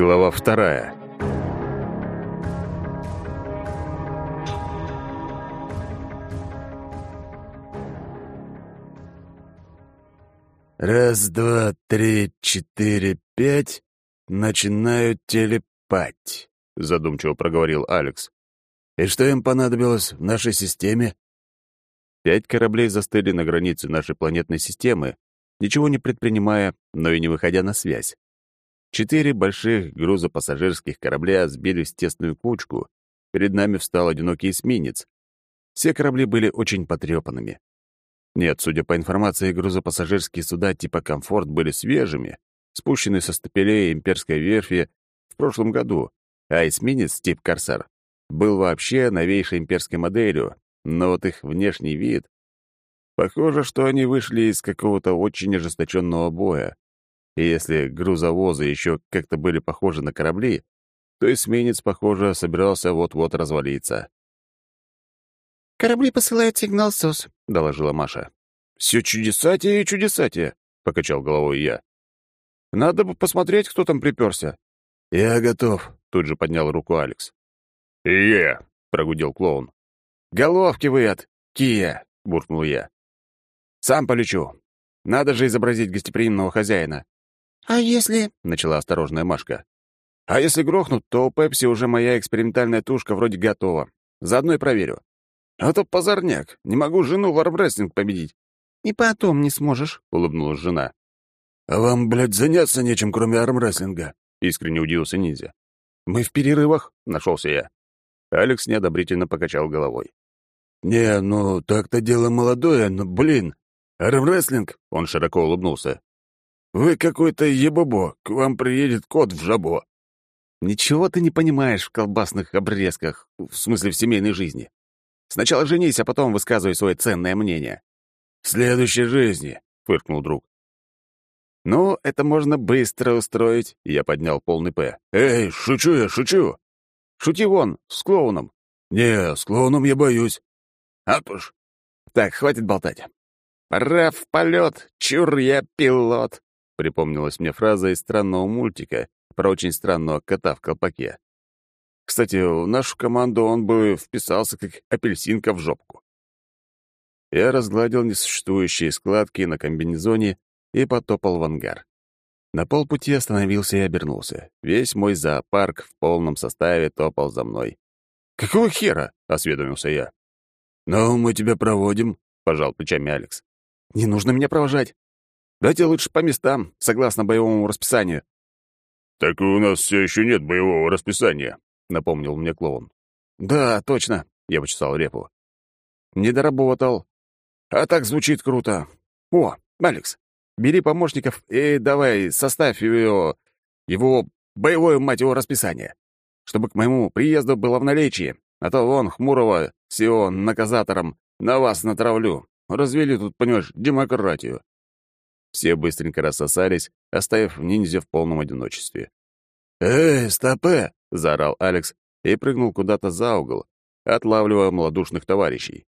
Глава вторая. «Раз, два, три, четыре, пять. Начинаю телепать», — задумчиво проговорил Алекс. «И что им понадобилось в нашей системе?» Пять кораблей застыли на границе нашей планетной системы, ничего не предпринимая, но и не выходя на связь. Четыре больших грузопассажирских корабля сбились в тесную кучку. Перед нами встал одинокий эсминец. Все корабли были очень потрепанными. Нет, судя по информации, грузопассажирские суда типа «Комфорт» были свежими, спущены со стапелей имперской верфи в прошлом году, а эсминец тип «Корсар» был вообще новейшей имперской моделью, но вот их внешний вид... Похоже, что они вышли из какого-то очень ожесточенного боя. И если грузовозы еще как-то были похожи на корабли, то эсминец, похоже, собирался вот-вот развалиться. «Корабли посылают сигнал СОС», — доложила Маша. «Все чудесатие и чудесатие», — покачал головой я. «Надо бы посмотреть, кто там приперся». «Я готов», — тут же поднял руку Алекс. «И я», — прогудел клоун. «Головки вы от Кия», — буркнул я. «Сам полечу. Надо же изобразить гостеприимного хозяина». «А если...» — начала осторожная Машка. «А если грохнут, то у Пепси уже моя экспериментальная тушка вроде готова. Заодно и проверю. А то позорняк. Не могу жену в армрестлинг победить». «И потом не сможешь», — улыбнулась жена. «А вам, блядь, заняться нечем, кроме армрестлинга?» — искренне удивился ниндзя. «Мы в перерывах», — нашелся я. Алекс неодобрительно покачал головой. «Не, ну так-то дело молодое, но, блин, армрестлинг?» — он широко улыбнулся. «Вы какой-то ебобо, к вам приедет кот в жабо». «Ничего ты не понимаешь в колбасных обрезках, в смысле в семейной жизни. Сначала женись, а потом высказывай свое ценное мнение». «В следующей жизни», — фыркнул друг. «Ну, это можно быстро устроить», — я поднял полный «П». «Эй, шучу я, шучу!» «Шути вон, с клоуном». «Не, с клоуном я боюсь». «А то ж». «Так, хватит болтать. Пора в полет, чур я пилот», — припомнилась мне фраза из странного мультика про очень странного кота в колпаке. Кстати, в нашу команду он бы вписался как апельсинка в жопку. Я разгладил несуществующие складки на комбинезоне и потопал в ангар. На полпути остановился и обернулся. Весь мой зоопарк в полном составе топал за мной. «Какого хера?» — осведомился я. «Ну, мы тебя проводим», — пожал плечами Алекс. «Не нужно меня провожать. Дайте лучше по местам, согласно боевому расписанию». «Так у нас все еще нет боевого расписания», — напомнил мне клоун. «Да, точно», — я почесал репу. «Не доработал. А так звучит круто. О, Алекс, бери помощников и давай составь его... его боевое, мать его, расписание, чтобы к моему приезду было в наличии, а то вон хмурого с его наказатором на вас натравлю. Развели тут, понимаешь, демократию». Все быстренько рассосались, оставив ниндзя в полном одиночестве. «Эй, стопе!» — заорал Алекс и прыгнул куда-то за угол, отлавливая малодушных товарищей.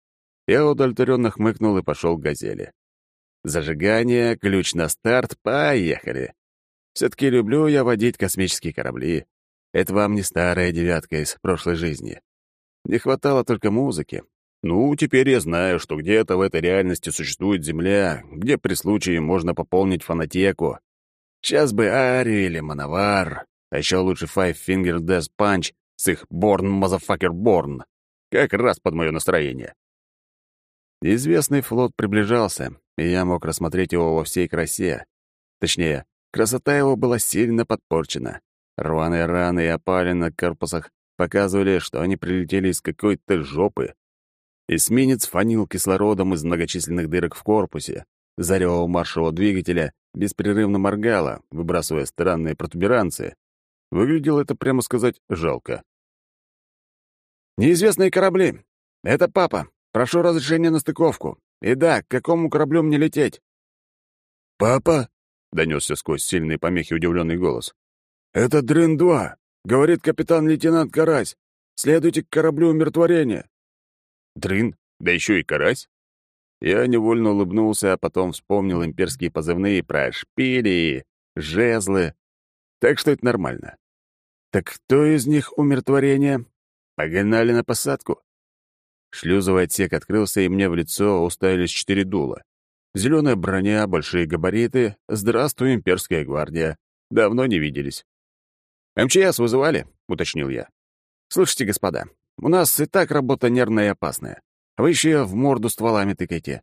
Я удовлетворенно хмыкнул и пошел к «Газели». Зажигание, ключ на старт, поехали. Все-таки люблю я водить космические корабли. Это вам не старая девятка из прошлой жизни. Не хватало только музыки. Ну, теперь я знаю, что где-то в этой реальности существует Земля, где при случае можно пополнить фонотеку. Сейчас бы Арию или Мановар, а еще лучше Five Finger Death Punch с их Born Motherfucker Born. Как раз под мое настроение. Известный флот приближался, и я мог рассмотреть его во всей красе. Точнее, красота его была сильно подпорчена. Рваные раны и опали на корпусах показывали, что они прилетели из какой-то жопы. Эсминец фанил кислородом из многочисленных дырок в корпусе. Зарево маршевого двигателя беспрерывно моргало, выбрасывая странные протуберанцы. Выглядело это, прямо сказать, жалко. «Неизвестные корабли. Это папа. Прошу разрешения на стыковку. И да, к какому кораблю мне лететь?» «Папа?» — донесся сквозь сильные помехи удивленный голос. «Это Дрын-2. Говорит капитан-лейтенант Карась. Следуйте к кораблю умиротворения». «Дрын? Да еще и Карась?» Я невольно улыбнулся, а потом вспомнил имперские позывные про шпили, жезлы. Так что это нормально. Так кто из них умиротворение? Погнали на посадку. Шлюзовый отсек открылся, и мне в лицо уставились четыре дула. Зеленая броня, большие габариты. Здравствуй, имперская гвардия. Давно не виделись. «МЧС вызывали?» — уточнил я. «Слушайте, господа, у нас и так работа нервная и опасная. Вы еще в морду стволами тыкаете.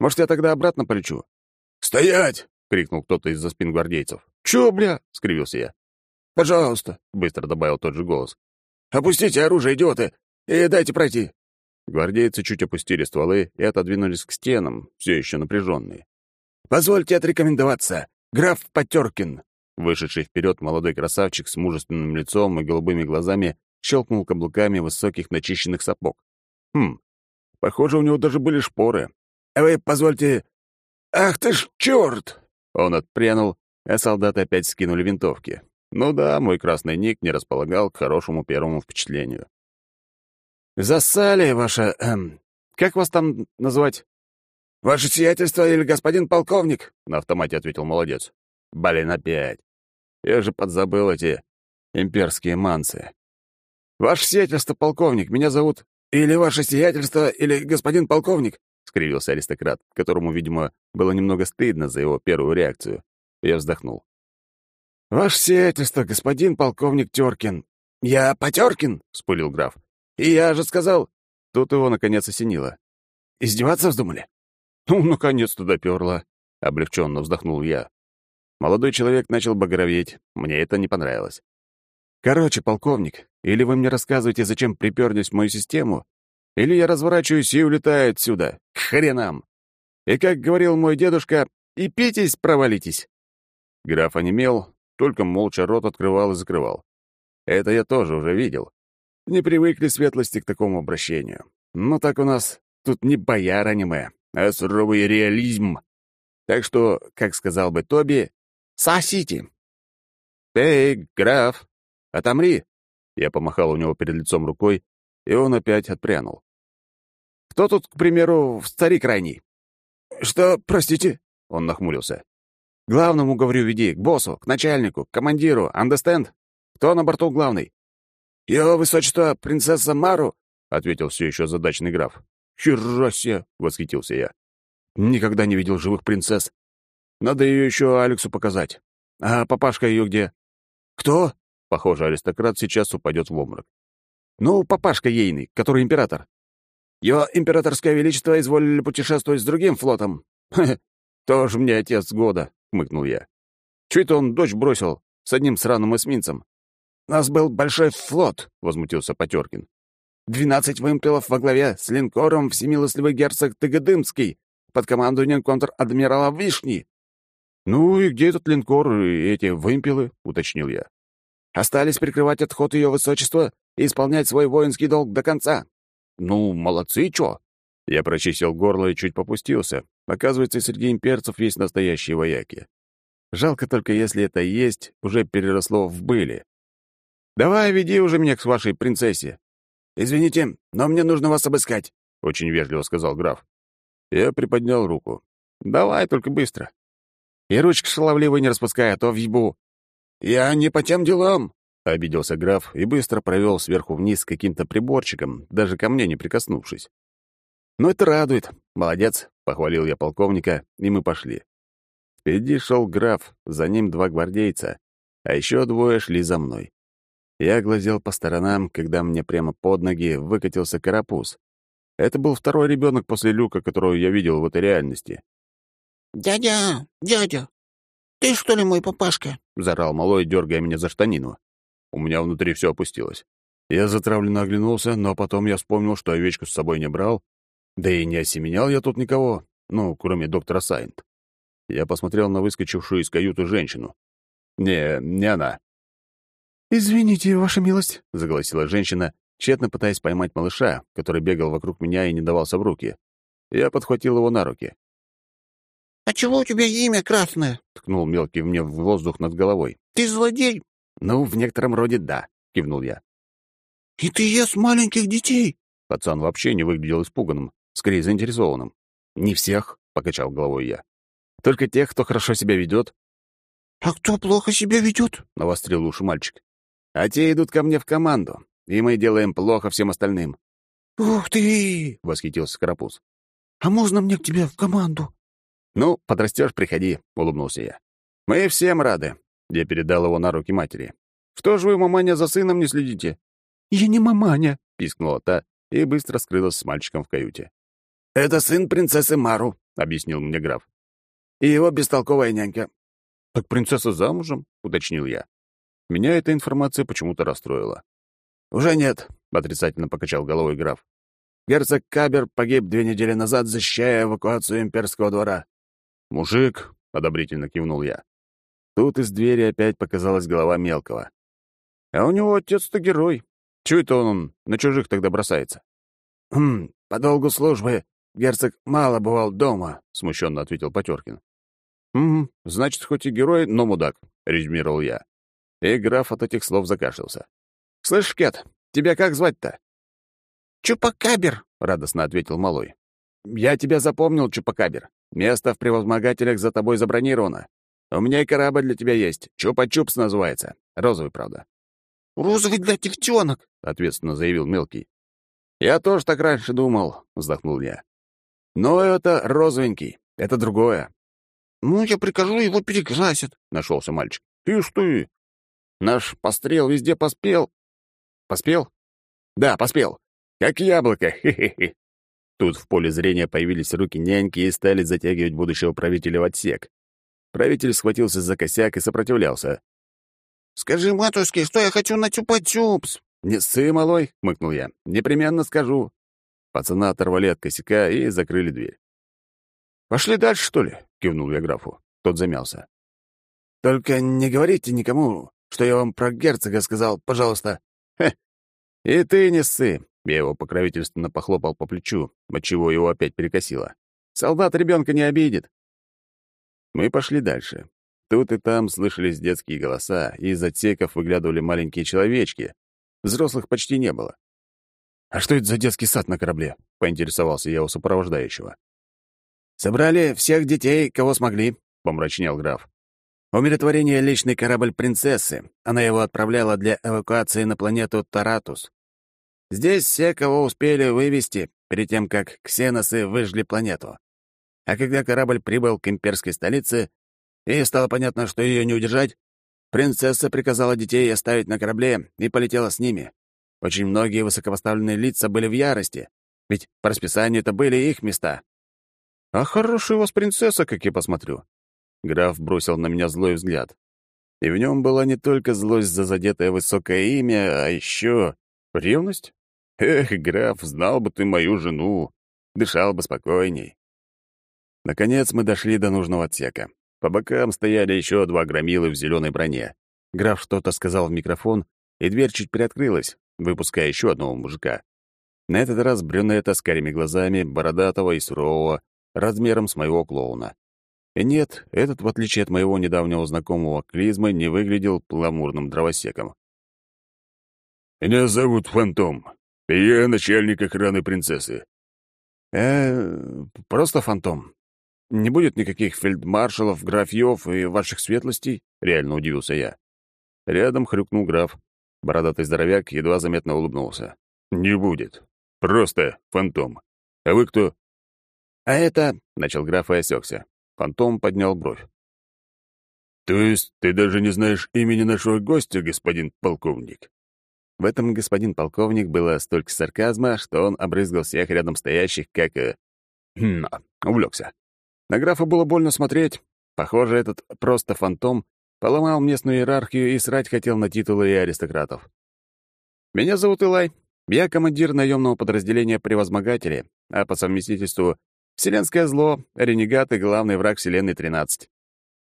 Может, я тогда обратно полечу?» «Стоять!» — крикнул кто-то из-за спин гвардейцев. «Чё, бля?» — скривился я. «Пожалуйста», — быстро добавил тот же голос. «Опустите оружие, идиоты, и дайте пройти». Гвардейцы чуть опустили стволы и отодвинулись к стенам, все еще напряженные. «Позвольте отрекомендоваться. Граф Потеркин». Вышедший вперед молодой красавчик с мужественным лицом и голубыми глазами щелкнул каблуками высоких начищенных сапог. Хм, похоже, у него даже были шпоры. «А вы позвольте... Ах ты ж черт!» Он отпрянул, а солдаты опять скинули винтовки. Ну да, мой красный ник не располагал к хорошему первому впечатлению. «Засали, ваша... Эм, как вас там называть?» «Ваше сиятельство или господин полковник?» — на автомате ответил молодец. «Блин, опять. Я же подзабыл эти имперские мансы. Ваше сиятельство, полковник, меня зовут...» «Или ваше сиятельство, или господин полковник?» — скривился аристократ, которому, видимо, было немного стыдно за его первую реакцию. Я вздохнул. «Ваше сиятельство, господин полковник Тёркин». «Я Потёркин?» — вспылил граф. «И я же сказал...» Тут его, наконец, осенило. «Издеваться вздумали?» «Ну, наконец-то допёрло», — облегченно вздохнул я. Молодой человек начал багроветь. Мне это не понравилось. «Короче, полковник, или вы мне рассказываете, зачем приперлись в мою систему, или я разворачиваюсь и улетаю отсюда. К хренам! И, как говорил мой дедушка, и питесь, провалитесь!» Граф онемел, только молча рот открывал и закрывал. Это я тоже уже видел. Не привыкли светлости к такому обращению. Но так у нас тут не бояр аниме, а суровый реализм. Так что, как сказал бы Тоби, сосите. «Эй, граф, отомри!» Я помахал у него перед лицом рукой, и он опять отпрянул. «Кто тут, к примеру, в старик крайний?» «Что, простите?» — он нахмурился. «Главному, говорю, веди, к боссу, к начальнику, к командиру, understand? Кто на борту главный?» «Его высочество, принцесса Мару», — ответил все еще задачный граф. «Хера себе!» — восхитился я. «Никогда не видел живых принцесс. Надо ее еще Алексу показать. А папашка ее где?» «Кто?» Похоже, аристократ сейчас упадет в обморок. «Ну, папашка ейный, который император». «Его императорское величество изволили путешествовать с другим флотом». «Хе, тоже мне отец года», — хмыкнул я. «Чё это он дочь бросил с одним сраным эсминцем?» «У нас был большой флот», — возмутился Потеркин. «Двенадцать вымпелов во главе с линкором всемилостливый герцог Тыгодымский под командованием контр-адмирала Вишни». «Ну и где этот линкор и эти вымпелы?» — уточнил я. «Остались прикрывать отход ее высочества и исполнять свой воинский долг до конца». «Ну, молодцы, чё?» Я прочистил горло и чуть попустился. Оказывается, среди имперцев есть настоящие вояки. Жалко только, если это есть, уже переросло в были. «Давай, веди уже меня к вашей принцессе». «Извините, но мне нужно вас обыскать», — очень вежливо сказал граф. Я приподнял руку. «Давай, только быстро». «И ручки шаловливой не распускай, а то въебу». «Я не по тем делам», — обиделся граф и быстро провел сверху вниз каким-то приборчиком, даже ко мне не прикоснувшись. «Ну, это радует. Молодец», — похвалил я полковника, и мы пошли. Впереди шел граф, за ним два гвардейца, а еще двое шли за мной. Я глазел по сторонам, когда мне прямо под ноги выкатился карапуз. Это был второй ребенок после люка, которого я видел в этой реальности. «Дядя, дядя, ты что ли мой папашка?» — заорал малой, дергая меня за штанину. У меня внутри все опустилось. Я затравленно оглянулся, но потом я вспомнил, что овечку с собой не брал, да и не осеменял я тут никого, ну, кроме доктора Сайнт. Я посмотрел на выскочившую из каюты женщину. Не, не она. «Извините, ваша милость», — заголосила женщина, тщетно пытаясь поймать малыша, который бегал вокруг меня и не давался в руки. Я подхватил его на руки. «А чего у тебя имя красное?» — ткнул мелкий мне в воздух над головой. «Ты злодей?» «Ну, в некотором роде да», — кивнул я. «И ты ешь маленьких детей?» Пацан вообще не выглядел испуганным, скорее заинтересованным. «Не всех», — покачал головой я. «Только тех, кто хорошо себя ведет». «А кто плохо себя ведет?» — навострил уши мальчик. а те идут ко мне в команду, и мы делаем плохо всем остальным». «Ух ты!» — восхитился Карапуз. «А можно мне к тебе в команду?» «Ну, подрастешь, приходи», — улыбнулся я. «Мы всем рады», — я передал его на руки матери. «Что ж вы, маманя, за сыном не следите?» «Я не маманя», — пискнула та и быстро скрылась с мальчиком в каюте. «Это сын принцессы Мару», — объяснил мне граф. «И его бестолковая нянька». «Так принцесса замужем?» — уточнил я. Меня эта информация почему-то расстроила. «Уже нет», — отрицательно покачал головой граф. «Герцог Кабер погиб две недели назад, защищая эвакуацию имперского двора». «Мужик», — одобрительно кивнул я. Тут из двери опять показалась голова мелкого. «А у него отец-то герой. Чего это он на чужих тогда бросается?» «Хм, по долгу службы герцог мало бывал дома», — смущенно ответил Потеркин. «Угу, значит, хоть и герой, но мудак», — резюмировал я. И граф от этих слов закашлялся. «Слышь, Кет, тебя как звать-то?» «Чупакабер», — радостно ответил малой. «Я тебя запомнил, Чупакабер. Место в превозмогателях за тобой забронировано. У меня и корабль для тебя есть. Чупа-чупс называется. Розовый, правда». «Розовый для девчонок», — ответственно заявил мелкий. «Я тоже так раньше думал», — вздохнул я. «Но это розовенький. Это другое». «Ну, я прикажу, его перекрасят», — нашелся мальчик. «Ишь ты! Наш пострел везде поспел». «Поспел?» «Да, поспел. Как яблоко. Хе-хе-хе». Тут в поле зрения появились руки няньки и стали затягивать будущего правителя в отсек. Правитель схватился за косяк и сопротивлялся. «Скажи матушке, что я хочу на чупа-чупс!» «Не ссы, малой!» — хмыкнул я. «Непременно скажу». Пацана оторвали от косяка и закрыли дверь. «Пошли дальше, что ли?» — кивнул я графу. Тот замялся. «Только не говорите никому, что я вам про герцога сказал, пожалуйста». «Хе! И ты не ссы!» Я его покровительственно похлопал по плечу, отчего его опять перекосило. «Солдат ребенка не обидит!» Мы пошли дальше. Тут и там слышались детские голоса, и из отсеков выглядывали маленькие человечки. Взрослых почти не было. «А что это за детский сад на корабле?» — поинтересовался я у сопровождающего. «Собрали всех детей, кого смогли», — помрачнел граф. «Умиротворение — личный корабль принцессы. Она его отправляла для эвакуации на планету Таратус. Здесь все, кого успели вывести, перед тем, как ксеносы выжгли планету. А когда корабль прибыл к имперской столице, и стало понятно, что ее не удержать, принцесса приказала детей оставить на корабле и полетела с ними. Очень многие высокопоставленные лица были в ярости, ведь по расписанию это были их места. «А хорошая у вас принцесса, как я посмотрю». Граф бросил на меня злой взгляд. И в нем была не только злость за задетое высокое имя, а еще ревность. Эх, граф, знал бы ты мою жену, дышал бы спокойней. Наконец мы дошли до нужного отсека. По бокам стояли еще два громилы в зеленой броне. Граф что-то сказал в микрофон, и дверь чуть приоткрылась, выпуская еще одного мужика. На этот раз брюнета с карими глазами, бородатого и сурового, размером с моего клоуна. И нет, этот, в отличие от моего недавнего знакомого Клизмы, не выглядел пламурным дровосеком. «Меня зовут Фантом. Я начальник охраны принцессы». «Э, просто Фантом. Не будет никаких фельдмаршалов, графьев и ваших светлостей?» — реально удивился я. Рядом хрюкнул граф. Бородатый здоровяк едва заметно улыбнулся. «Не будет. Просто фантом. А вы кто?» «А это...» — начал граф и осекся. Фантом поднял бровь. «То есть ты даже не знаешь имени нашего гостя, господин полковник?» В этом господин полковник было столько сарказма, что он обрызгал всех рядом стоящих, как... Э... Хм, увлекся. На графа было больно смотреть. Похоже, этот просто фантом поломал местную иерархию и срать хотел на титулы и аристократов. «Меня зовут Илай. Я командир наемного подразделения «Превозмогатели», а по совместительству — Вселенское зло, ренегат и главный враг Вселенной-13».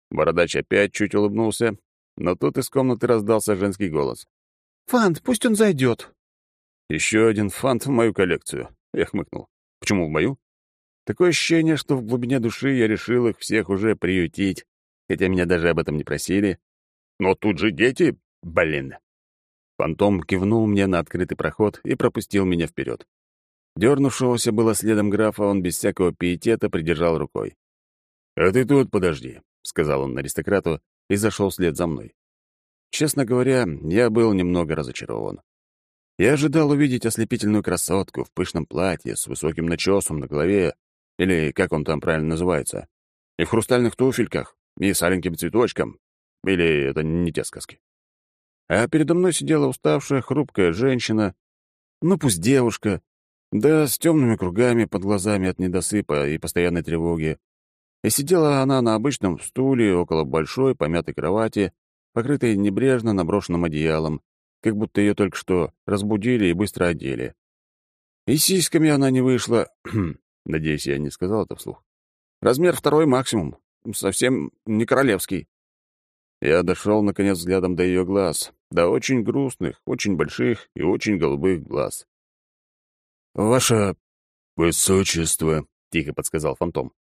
Бородач опять чуть улыбнулся, но тут из комнаты раздался женский голос. «Фант, пусть он зайдет». «Еще один фант в мою коллекцию», — я хмыкнул. «Почему в мою?» Такое ощущение, что в глубине души я решил их всех уже приютить, хотя меня даже об этом не просили. Но тут же дети, блин. Фантом кивнул мне на открытый проход и пропустил меня вперед. Дернувшегося было следом графа, он без всякого пиетета придержал рукой. «А ты тут подожди», — сказал он аристократу и зашел вслед за мной. Честно говоря, я был немного разочарован. Я ожидал увидеть ослепительную красотку в пышном платье с высоким начесом на голове, или как он там правильно называется, и в хрустальных туфельках, и с аленьким цветочком. Или это не те сказки. А передо мной сидела уставшая, хрупкая женщина, ну пусть девушка, да с темными кругами под глазами от недосыпа и постоянной тревоги. И сидела она на обычном стуле около большой помятой кровати, покрытой небрежно наброшенным одеялом, как будто ее только что разбудили и быстро одели. И сиськами она не вышла. Надеюсь, я не сказал это вслух. Размер второй максимум. Совсем не королевский. Я дошел, наконец, взглядом до ее глаз, до очень грустных, очень больших и очень голубых глаз. «Ваше высочество», — тихо подсказал фантом.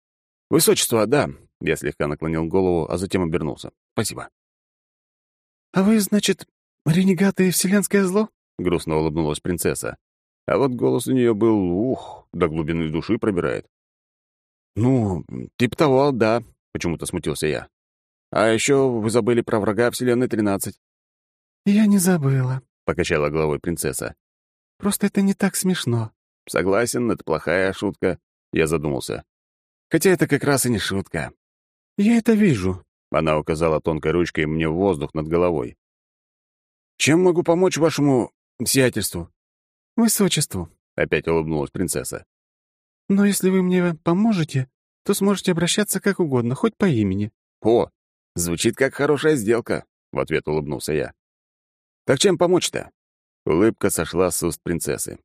«Высочество, да», — я слегка наклонил голову, а затем обернулся. «Спасибо». «А вы, значит, ренегаты и вселенское зло?» — грустно улыбнулась принцесса. А вот голос у нее был, ух, до глубины души пробирает. «Ну, типа того, да», — почему-то смутился я. «А еще вы забыли про врага Вселенной 13». «Я не забыла», — покачала головой принцесса. «Просто это не так смешно». «Согласен, это плохая шутка», — я задумался. «Хотя это как раз и не шутка». «Я это вижу», — она указала тонкой ручкой мне в воздух над головой. «Чем могу помочь вашему сиятельству?» «Высочеству», — опять улыбнулась принцесса. «Но если вы мне поможете, то сможете обращаться как угодно, хоть по имени». «О, звучит как хорошая сделка», — в ответ улыбнулся я. «Так чем помочь-то?» Улыбка сошла с уст принцессы.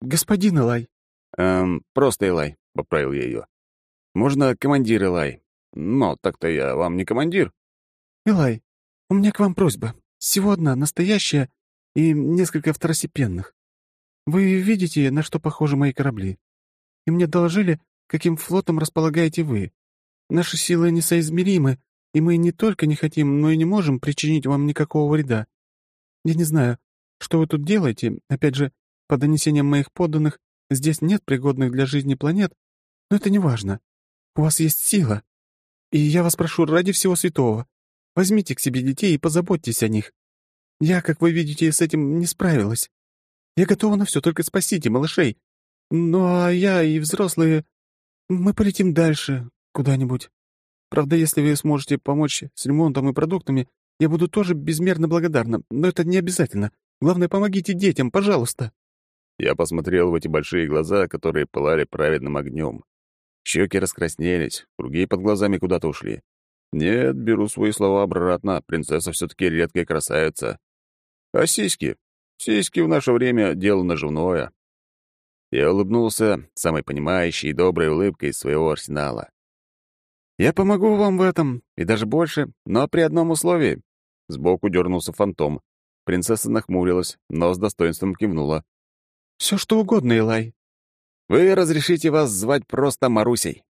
«Господин Элай». «Эм, просто Элай», — поправил я ее. «Можно командир Элай. Но так-то я вам не командир». «Элай, у меня к вам просьба. Всего одна, настоящая и несколько второстепенных. Вы видите, на что похожи мои корабли. И мне доложили, каким флотом располагаете вы. Наши силы несоизмеримы, и мы не только не хотим, но и не можем причинить вам никакого вреда. Я не знаю, что вы тут делаете. Опять же, по донесениям моих подданных, здесь нет пригодных для жизни планет, но это не важно. У вас есть сила. И я вас прошу ради всего святого, возьмите к себе детей и позаботьтесь о них. Я, как вы видите, с этим не справилась. Я готова на все, только спасите малышей. Ну, а я и взрослые... Мы полетим дальше, куда-нибудь. Правда, если вы сможете помочь с ремонтом и продуктами, я буду тоже безмерно благодарна, но это не обязательно. Главное, помогите детям, пожалуйста». Я посмотрел в эти большие глаза, которые пылали праведным огнем. Щеки раскраснелись, круги под глазами куда-то ушли. Нет, беру свои слова обратно, принцесса все-таки редкая красавица. А сиськи? Сиськи в наше время — дело наживное. Я улыбнулся самой понимающей и доброй улыбкой из своего арсенала. «Я помогу вам в этом, и даже больше, но при одном условии». Сбоку дернулся фантом. Принцесса нахмурилась, но с достоинством кивнула. «Все что угодно, Илай». «Вы разрешите вас звать просто Марусей».